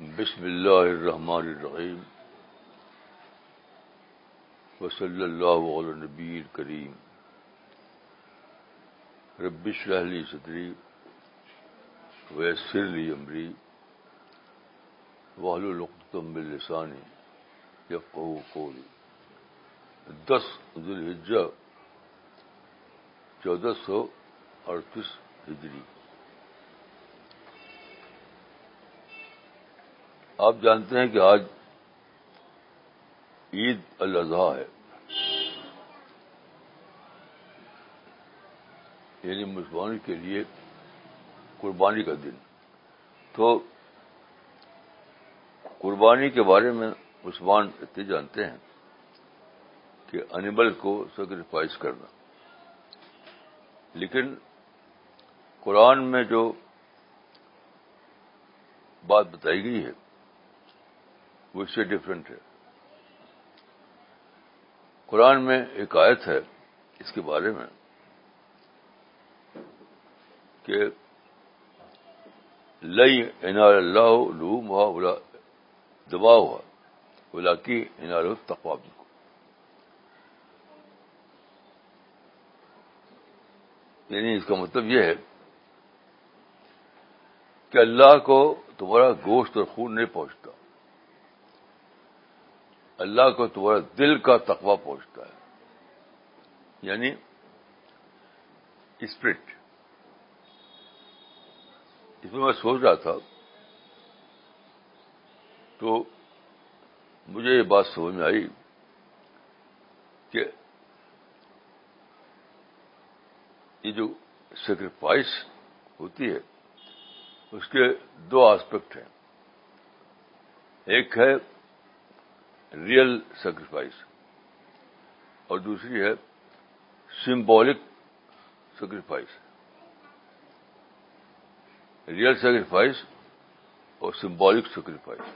بسم اللہ الرحمن الرحیم وصلی اللہ علی نبی کریم ربش رحلی صدری ویسر لی امری وحل القتم السانی یفقہ قولی دس ذوالحجہ چودہ سو اڑتیس ہجری آپ جانتے ہیں کہ آج عید الاضحیٰ ہے۔ یعنی مسلمان کے لیے قربانی کا دن۔ تو قربانی کے بارے میں مسلمان اتنے جانتے ہیں کہ انیمل کو سیکریفائز کرنا۔ لیکن قرآن میں جو بات بتائی گئی ہے وہ اس سے ڈفرینٹ ہے۔ قرآن میں ایک آیت ہے اس کے بارے میں کہ لئی انار اللہ لوم ہوا دبا ہوا بلا کی انار تقواب کو یعنی اس کا مطلب یہ ہے کہ اللہ کو تمہارا گوشت اور خون نہیں پہنچتا۔ اللہ کو تمہارا دل کا تقوی پہنچتا ہے۔ یعنی اسپرٹ اس میں میں سوچ رہا تھا تو مجھے یہ بات سمجھ میں آئی کہ یہ جو سیکریفائس ہوتی ہے، اس کے دو آسپیکٹ ہیں۔ ایک ہے ریئل سیکریفائس اور دوسری ہے سمبولک سیکریفائس ریئل سیکریفائس اور سمبولک سیکریفائس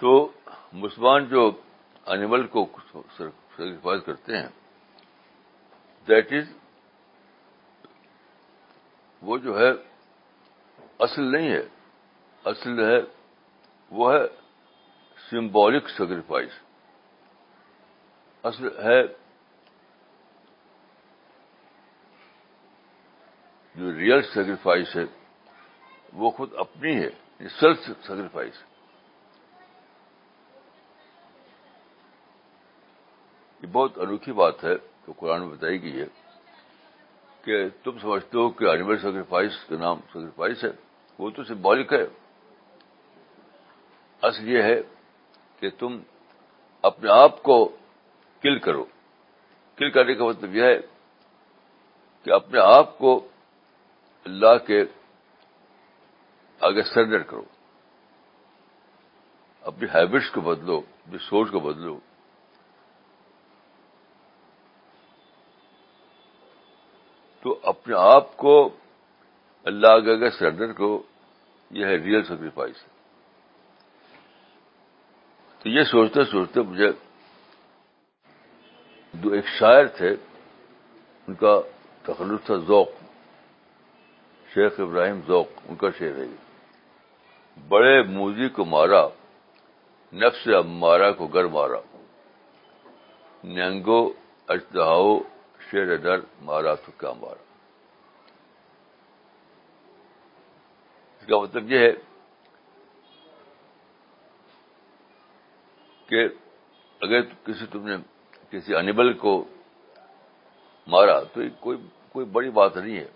تو مسلمان جو اینیمل کو سیکریفائز کرتے ہیں دیٹ از وہ جو ہے اصل نہیں ہے. اصل ہے وہ ہے سمبولک سیکریفائس اصل ہے جو ریئل سیکریفائس ہے، وہ خود اپنی ہے سیلف سیکریفائس یہ بہت انوکھی بات ہے جو قرآن میں بتائی گئی ہے کہ تم سمجھتے ہو کہ اینیمل سیکریفائس کا نام سیکریفائس ہے، وہ تو سمبولک ہے۔ اصل یہ ہے کہ تم اپنے آپ کو کل کرو۔ کل کرنے کا مطلب یہ ہے کہ اپنے آپ کو اللہ کے آگے سرنڈر کرو۔ اپنی ہیبٹس کو بدلو، اپنی سوچ کو بدلو۔ تو اپنے آپ کو اللہ کے سرنڈر کرو، یہ ہے ریئل سیکریفائس تو یہ سوچتے سوچتے مجھے جو ایک شاعر تھے، ان کا تخلص تھا ذوق، شیخ ابراہیم ذوق، ان کا شعر ہے بڑے موزی کو مارا، نفس امارا کو گر مارا۔ نینگو اجتہاؤ شیر ڈر مارا تو کیا مارا۔ اس کا مطلب یہ ہے کہ اگر کسی تم نے کسی انیبل کو مارا تو یہ کوئی کوئی بڑی بات نہیں ہے۔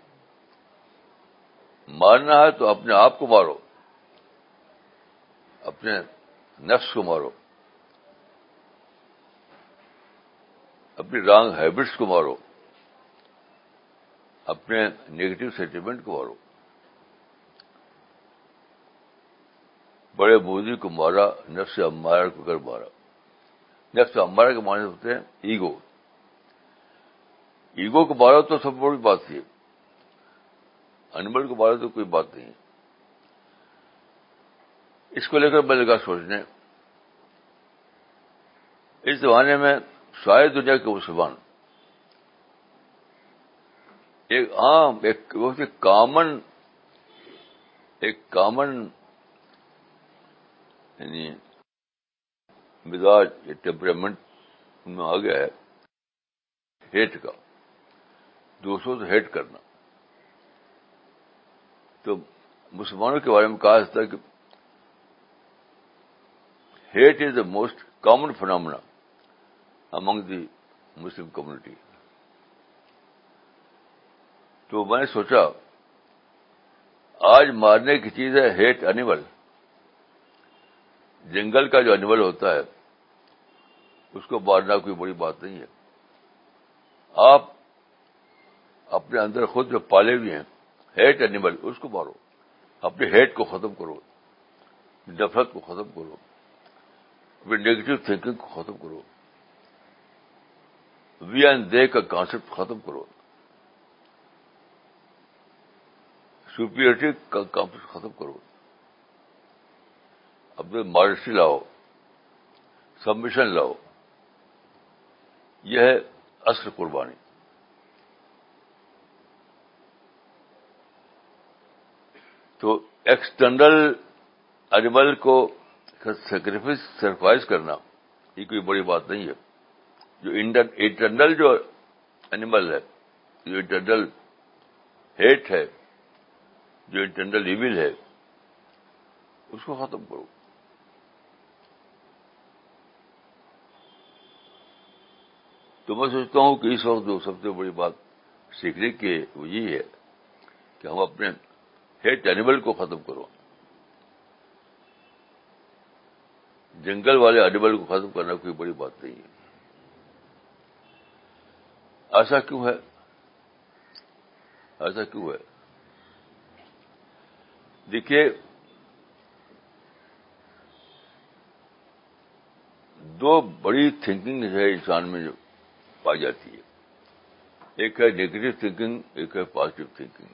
مارنا ہے تو اپنے آپ کو مارو۔ اپنے نفس کو مارو۔ اپنی رانگ ہیبٹس کو مارو۔ اپنے نیگیٹو سینٹیمنٹ کو مارو۔ بڑے بوجھی کو مارا، نفس امارا کو کر مارا۔ نفس امارا کے معنی ہوتے ہیں ایگو۔ ایگو کو مارا تو سب بڑی بات تھی انیمل کو مارا تو کوئی بات نہیں۔ اس کو لے کر میں لگا سوچنے، اس زمانے میں شاید دنیا کے مسلمان، ایک عام، ایک بہت ہی کامن، ایک کامن یعنی مزاج یا ٹیمپرامنٹ میں آ گیا ہے ہیٹ کا۔ دوسروں سے ہیٹ کرنا۔ تو مسلمانوں کے بارے میں کہا جاتا ہے کہ hate is the most common phenomena among the Muslim community تو میں نے سوچا، آج مارنے کی چیز ہے ہیٹ اینیمل جنگل کا جو اینیمل ہوتا ہے، اس کو مارنا کوئی بڑی بات نہیں ہے۔ آپ اپنے اندر خود جو پالے ہوئے ہیں، ہیٹ اینیمل اس کو مارو۔ اپنے ہیٹ کو ختم کرو۔ نفرت کو ختم کرو۔ اپنی نیگیٹو تھنکنگ کو ختم کرو۔ وی اینڈ دے کا کانسیپٹ ختم کرو۔ سپیریٹی کا کانسیپٹ ختم کرو۔ اپنے ماڈسٹی لاؤ، سبمیشن لاؤ۔ یہ ہے اصل قربانی۔ تو ایکسٹرنل اینیمل کو سیکریفائس سیکریفائز کرنا، یہ کوئی بڑی بات نہیں ہے۔ جو انٹرنل جو اینیمل ہے، جو انٹرنل ہیٹ ہے، جو انٹرنل ایون ہے، اس کو ختم کرو۔ تو میں سوچتا ہوں کہ اس وقت جو سب سے بڑی بات سیکھنے کی وہ یہی ہے کہ ہم اپنے ہیٹ اینیمل کو ختم کرو۔ جنگل والے اینیمل کو ختم کرنا کوئی بڑی بات نہیں ہے۔ ایسا کیوں ہے؟ ایسا کیوں ہے؟ دیکھیے، دو بڑی تھنکنگ ہے انسان میں جو پائی جاتی ہے۔ ایک ہے نیگیٹو تھنکنگ ایک ہے پازیٹو تھنکنگ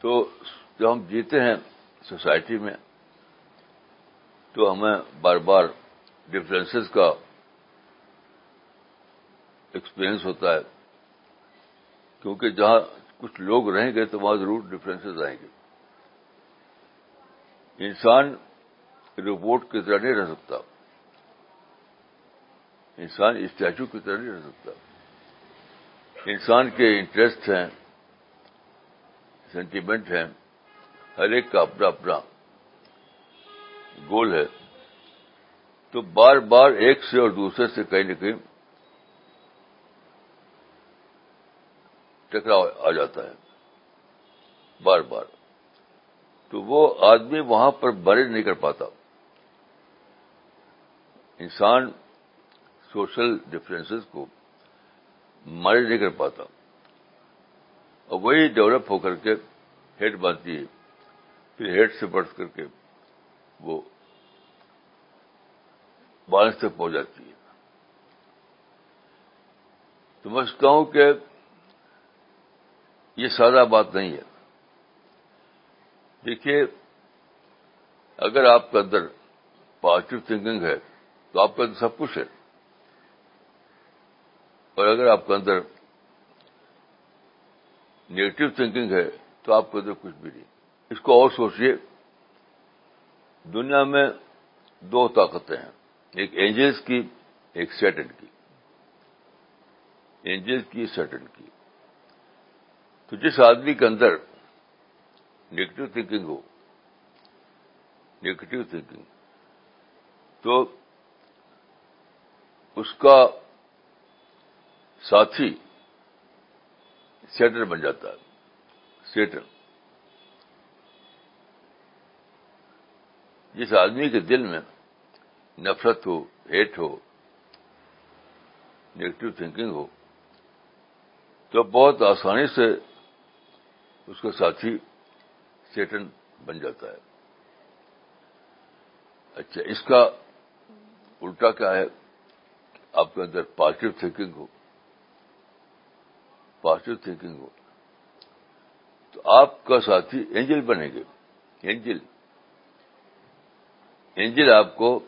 تو جب ہم جیتے ہیں سوسائٹی میں، تو ہمیں بار بار ڈفرینسز کا ایکسپیرئنس ہوتا ہے۔ کیونکہ جہاں کچھ لوگ رہیں گے، تو وہاں ضرور ڈفرینسز آئیں گے۔ انسان روبوٹ کی طرح نہیں رہ سکتا۔ انسان اسٹیچو کی طرح نہیں رہ سکتا۔ انسان کے انٹرسٹ ہیں، سینٹیمنٹ ہیں، ہر ایک کا اپنا اپنا گول ہے۔ تو بار بار ایک سے اور دوسرے سے کہیں نہ کہیں ٹکراؤ آ جاتا ہے۔ بار بار۔ تو وہ آدمی وہاں پر مینج نہیں کر پاتا۔ انسان سوشل ڈفرینسز کو مینج نہیں کر پاتا۔ اور وہی ڈیولپ ہو کر کے ہیٹ بنتی ہے۔ پھر ہیٹ سے بڑھ کر کے وہ بالنس تک پہنچ جاتی ہے۔ تو میں سمجھتا ہوں کہ یہ سادہ بات نہیں ہے۔ دیکھیے، اگر آپ کے اندر پازیٹو تھنکنگ ہے تو آپ کے اندر سب کچھ ہے۔ اور اگر آپ کے اندر نیگیٹو تھنکنگ ہے تو آپ کے اندر کچھ بھی نہیں۔ اس کو اور سوچیے۔ دنیا میں دو طاقتیں ہیں۔ ایک اینجلس کی، ایک سیٹن کی۔ اینجلس کی سیٹن کی۔ تو جس آدمی کے اندر نیگیٹو تھنکنگ ہو نیگیٹو تھنکنگ تو اس کا ساتھی سیٹر بن جاتا ہے سیٹر جس آدمی کے دل میں نفرت ہو، ہیٹ ہو نیگیٹو تھنکنگ ہو، تو بہت آسانی سے اس کا ساتھی سیٹن بن جاتا ہے۔ اچھا اس کا الٹا کیا ہے؟ آپ کے اندر پازیٹو تھنکنگ ہو۔ پازیٹو تھنکنگ ہو تو آپ کا ساتھی اینجل بنے گے۔ اینجل اینجل آپ کو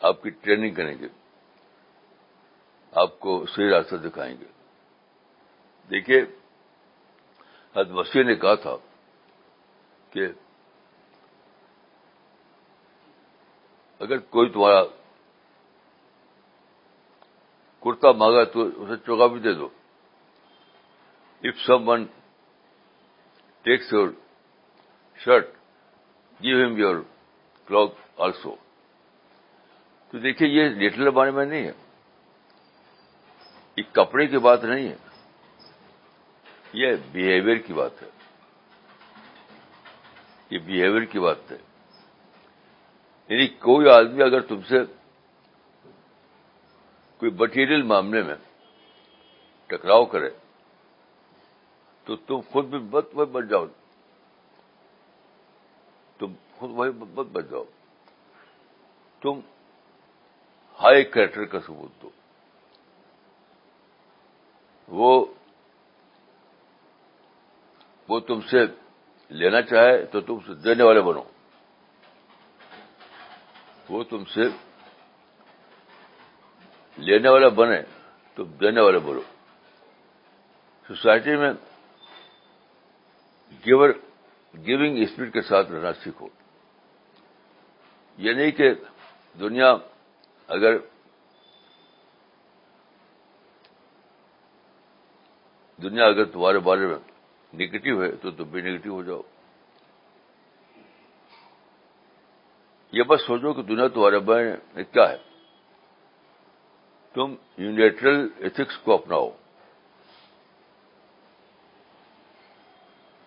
آپ کی ٹریننگ کریں گے۔ آپ کو صحیح راستہ دکھائیں گے۔ دیکھیے حد وسیع نے کہا تھا کہ اگر کوئی تمہارا کرتا مانگا تو اسے چوکا بھی دے دو if someone takes your shirt give him your cloth also تو دیکھیے یہ لٹل بارے میں نہیں ہے۔ یہ کپڑے کی بات نہیں ہے۔ یہ بہیویئر کی بات ہے۔ یہ بہیویئر کی بات ہے۔ یعنی کوئی آدمی اگر تم سے کوئی مٹیریل معاملے میں ٹکراؤ کرے تو تم خود بھی بت وہی بن جاؤ۔ تم خود وہی بت بن جاؤ۔ تم ہائی کریکٹر کا ثبوت دو۔ وہ وہ تم سے لینا چاہے تو تم سے دینے والے بنو۔ وہ تم سے لینے والا بنے تو دینے والے بولو۔ سوسائٹی میں گیور گیونگ اسپرٹ کے ساتھ رہنا سیکھو۔ یہ نہیں کہ دنیا اگر دنیا اگر تمہارے بارے میں نگیٹو ہے تو تم بھی نگیٹو ہو جاؤ۔ یہ بس سوچو کہ دنیا تمہارے بارے میں کیا ہے۔ تم یونیٹرل ایتھکس کو اپناؤ۔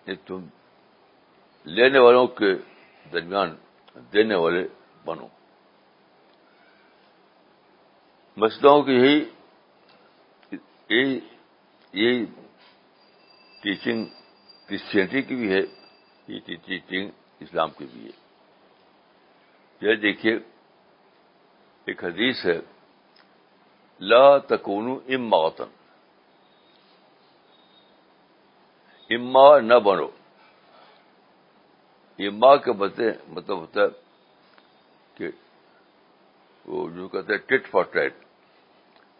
یعنی تم لینے والوں کے درمیان دینے والے بنو۔ مسئلوں کی یہی یہی ٹیچنگ کرسچینٹی کی بھی ہے، یہ ٹیچنگ اسلام کی بھی ہے۔ یہ دیکھیے، ایک حدیث ہے۔ لا تکون اما وطن اما نہ بنو. اما کے بتے مطلب ہوتا ہے کہ وہ جو کہتے ہیں ٹٹ فار ٹیٹ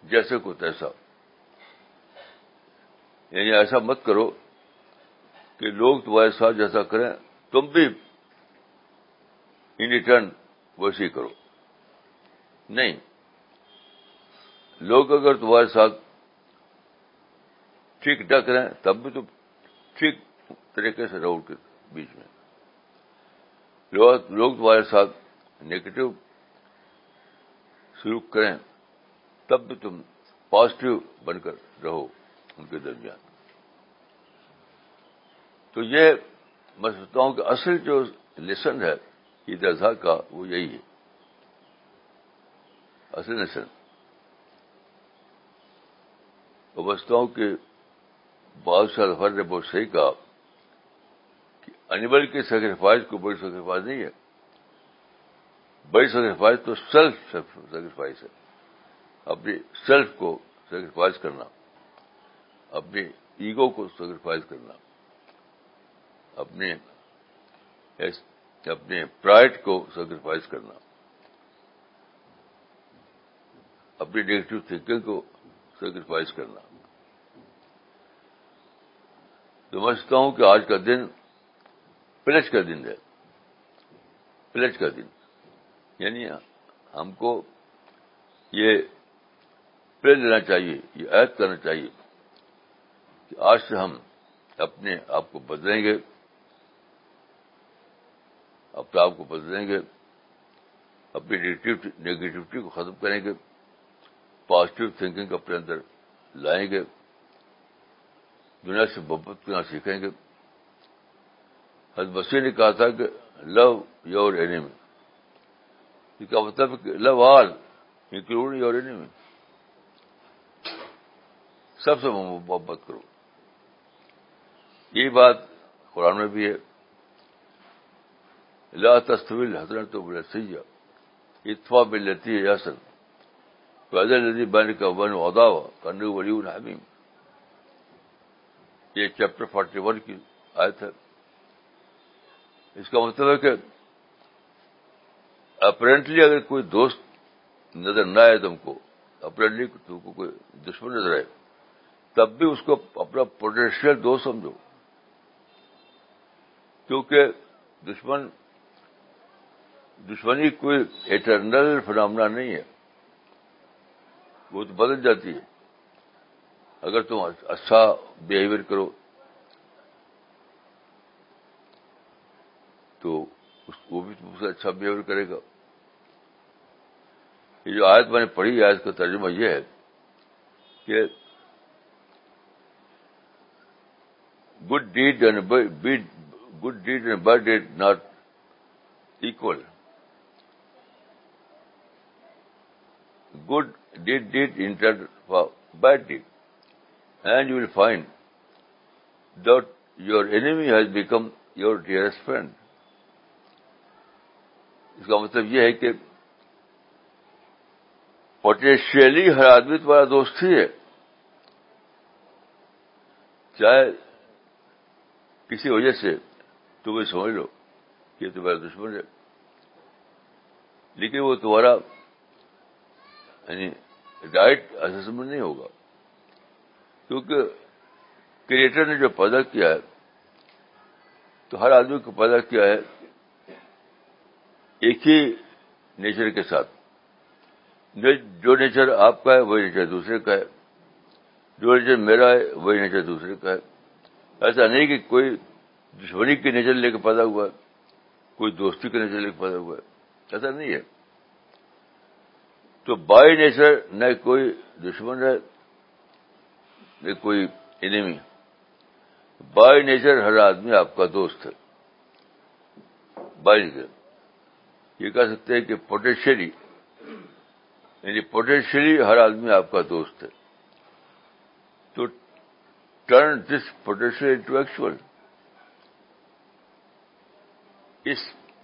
جیسے کو تیسا. یعنی ایسا مت کرو کہ لوگ تمہارے ساتھ جیسا کریں، تم بھی ان ریٹرن ویسے ہی کرو. نہیں. لوگ اگر تمہارے ساتھ ٹھیک ڈک رہے ہیں، تب بھی تم ٹھیک طریقے سے رہو کے بیچ میں۔ لوگ تمہارے ساتھ نیگیٹو سلوک کریں، تب بھی تم پازیٹو بن کر رہو ان کے درمیان۔ تو یہ میں سمجھتا ہوں کہ اصل جو لیسن ہے، عید اضحیٰ کا وہ یہی ہے۔ اصل لیسن سمجھتا ہوں کہ بہت سال نے بہت صحیح کہا کہ انیمل کی سیکریفائز کو بڑی سیکریفائز نہیں ہے۔ بڑی سیکریفائز تو سیلف سیکریفائز ہے۔ اپنی سیلف کو سیکریفائز کرنا، اپنی ایگو کو سیکریفائز کرنا، اپنے اپنے پرائڈ کو سیکریفائز کرنا، اپنی نیگیٹو تھنکنگ کو سیکریفائز کرنا۔ سمجھتا ہوں کہ آج کا دن پلچ کا دن ہے۔ پلچ کا دن۔ یعنی ہم کو یہ پلے لینا چاہیے، یہ عائد کرنا چاہیے کہ آج سے ہم اپنے آپ کو بدلیں گے۔ اپنے آپ کو بدلیں گے۔ اپنی نیگیٹوٹی کو ختم کریں گے۔ پازیٹو تھنکنگ اپنے اندر لائیں گے۔ دنیا سے محبت کرنا سیکھیں گے۔ حد مسیح نے کہا تھا کہ لو یور اینیمی یہ کا مطلب کہ love all, include your enemy سب سے محبت کرو۔ یہی بات قرآن میں بھی ہے۔ لا تصویر حضرت تو بڑے سیاح اتفا بل ہے یاسن پیدل ندی بین کا ون ادا ہوا کنو ولی حمیم۔ یہ چیپٹر فورٹی ون کی آیت ہے۔ اس کا مطلب ہے کہ اپرینٹلی اگر کوئی دوست نظر نہ آئے تم کو اپرینٹلی تم کو کوئی دشمن نظر آئے، تب بھی اس کو اپنا پوٹینشیل دوست سمجھو۔ کیونکہ دشمن، دشمنی کوئی ایٹرنل فنامنا نہیں ہے۔ وہ تو بدل جاتی ہے۔ اگر تم اچھا بہیویئر کرو تو وہ بھی تم سے اچھا بہیویئر کرے گا۔ یہ جو آیت میں نے پڑھی، آیت کا ترجمہ یہ ہے کہ good deed and good deed and bad deed not equal good deed deed enter bad deed and you will find that your enemy has become your dearest friend اس کا مطلب یہ ہے کہ پوٹینشیلی ہر آدمی تمہارا دوست ہی ہے۔ چاہے کسی وجہ سے تمہیں سمجھ لو کہ تمہارا دشمن ہے، لیکن وہ تمہارا یعنی رائٹ اسسمنٹ نہیں ہوگا۔ کیونکہ کریٹر نے جو پیدا کیا ہے، تو ہر آدمی کو پیدا کیا ہے ایک ہی نیچر کے ساتھ۔ جو نیچر آپ کا ہے، وہی نیچر دوسرے کا ہے۔ جو نیچر میرا ہے، وہی نیچر دوسرے کا ہے۔ ایسا نہیں کہ کوئی دشمنی کے نیچر لے کے پیدا ہوا ہے، کوئی دوستی کے نیچر لے کے پیدا ہوا ہے۔ ایسا نہیں ہے۔ تو بائی نیچر نہ کوئی دشمن ہے نہ کوئی انیمی بائی نیچر ہر آدمی آپ کا دوست ہے۔ بائی نیچر یہ کہہ سکتے ہیں کہ پوٹینشلی یعنی پوٹینشلی ہر آدمی آپ کا دوست ہے۔ تو turn this potential into actual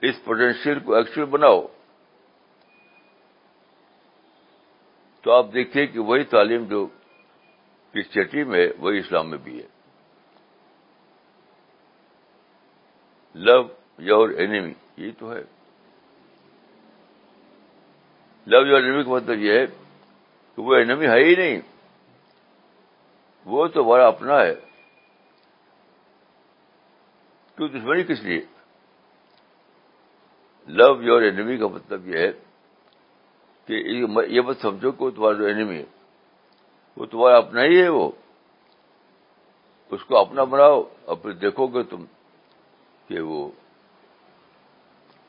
us potential کو ایکچوئل بناؤ۔ تو آپ دیکھیے کہ وہی تعلیم جو کرسچیٹی میں وہی اسلام میں بھی ہے۔ لو یور اینیمی یہ تو ہے۔ لو یور اینیمی کا مطلب یہ ہے کہ وہ اینیمی ہے ہی نہیں۔ وہ تو بڑا اپنا ہے۔ کیوں دشمنی کس لیے؟ لو یور اینیمی کا مطلب یہ ہے کہ یہ مت سمجھو کہ وہ تمہارا جو اینیمی ہے۔ وہ تمہارا اپنا ہی ہے وہ۔ اس کو اپنا بناؤ اور پھر دیکھو گے تم کہ وہ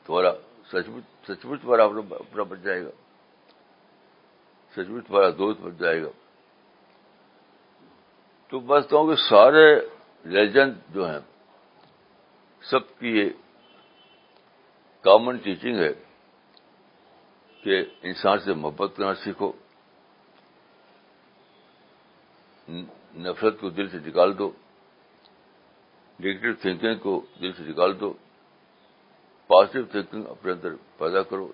تمہارا سچ مچ سچ مچ تمہارا اپنا بن جائے گا۔ سچ مچ تمہارا دوست بن جائے گا۔ تو بس کہ سارے لیجنڈ جو ہیں، سب کی یہ کامن ٹیچنگ ہے کہ انسان سے محبت کرنا سیکھو۔ نفرت کو دل سے نکال دو نگیٹو تھنکنگ کو دل سے نکال دو پازیٹو تھنکنگ اپنے اندر پیدا کرو۔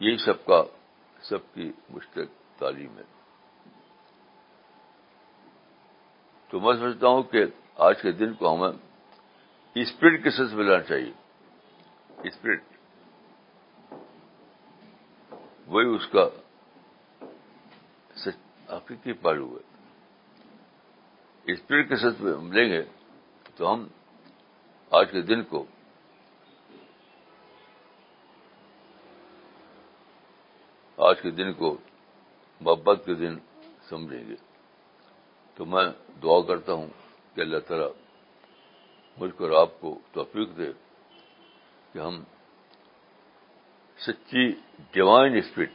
یہی سب کا، سب کی مشترک تعلیم ہے۔ تو میں سمجھتا ہوں کہ آج کے دن کو ہمیں اسپرٹ کے ساتھ ملانا چاہیے۔ اسپرٹ وہی اس کا حقیقی پہلو ہے۔ اسپرٹ کے ساتھ ملیں گے تو ہم آج کے دن کو آج کے دن کو محبت کے دن سمجھیں گے۔ تو میں دعا کرتا ہوں کہ اللہ تعالیٰ مجھ کو اور آپ کو توفیق دے کہ ہم سچی ڈیوائن اسپرٹ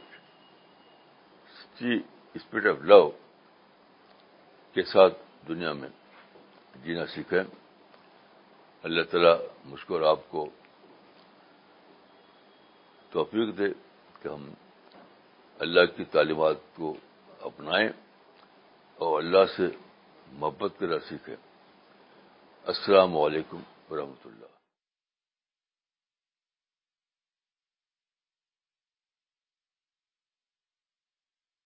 سچی اسپرٹ آف لو کے ساتھ دنیا میں جینا سیکھیں۔ اللہ تعالیٰ مجھ کو اور آپ کو توفیق دے کہ ہم اللہ کی تعلیمات کو اپنائیں اور اللہ سے محبت کرنا سیکھیں۔ السلام علیکم ورحمۃ اللہ۔